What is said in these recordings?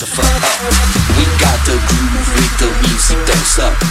the fuck up. We got the groove with the music that's up.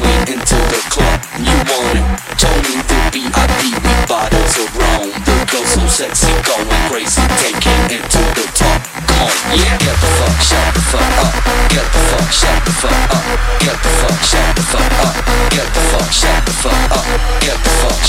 Going into the club. You want it? Tony the B.I.B. We bottles around. The girl so sexy, going crazy, taking it to the top. Come on, yeah. Get the fuck, shut the fuck up. Get the fuck, shut the fuck up. Get the fuck, shut the fuck up. Get the fuck, shut the fuck up. Get the fuck,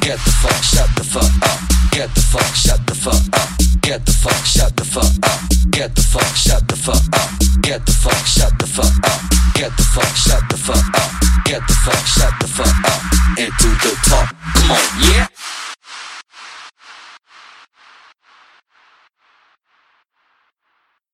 Get the fuck, shut the fuck up. Get the fuck, shut the fuck up. Get the fuck, shut the fuck up. Get the fuck, shut the fuck up. Get the fuck, shut the fuck up. Get the fuck, shut the fuck up. Get the fuck, shut the fuck up. Into the top.